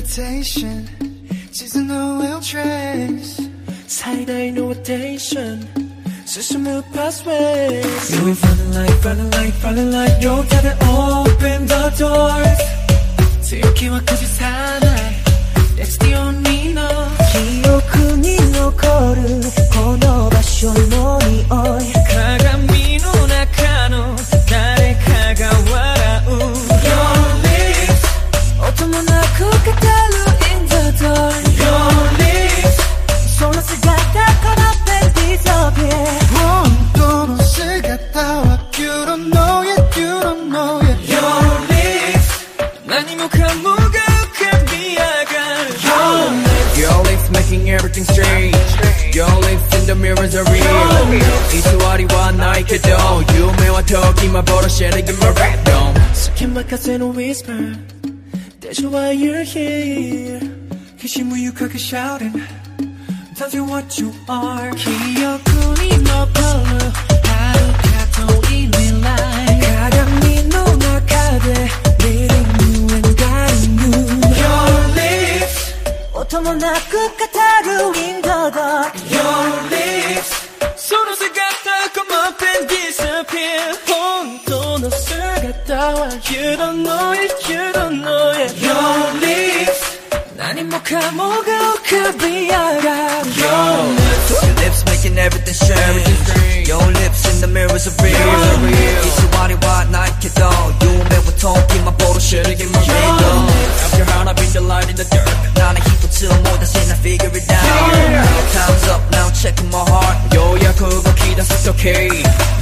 invitation Seasonal oil trace 사이다의 no attention 수수무 pathways You ain't running like, running like, running like You gotta open the doors 強気は9時さない That's the only no 記憶に残るこの場所の匂い鏡の中の誰かが笑う Your lips 音もなく語 何もかもが浮かび上がる Your lips making everything strange Your lips in the mirrors are real 偽りはないけど夢は時幻で Give my rap down 酒任せの whisper That's why you're here きしむゆかけ shouting Tells you what you are 記憶に残る遥か遠い未来 lips 音もなく語る in the dark Your lips その姿このペン disappear 本当の姿は You don't know it, you don't know it Your lips 何もかもが浮かび上がる Your lips Your lips making everything strange Your lips in the mirrors are real 偽りはないけど夢は時幻で Give my rap down Have your heart up in the light in the dark still more than I figure it out. Yeah. Time's up now, Check my heart. Yo, yeah, key that's it's okay.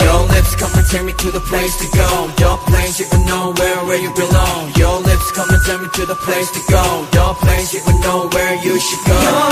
Yo, lips, come and take me to the place to go. Your place, you will know where, where you belong. Yo, lips, come and take me to the place to go. Your place, you will know where you should go.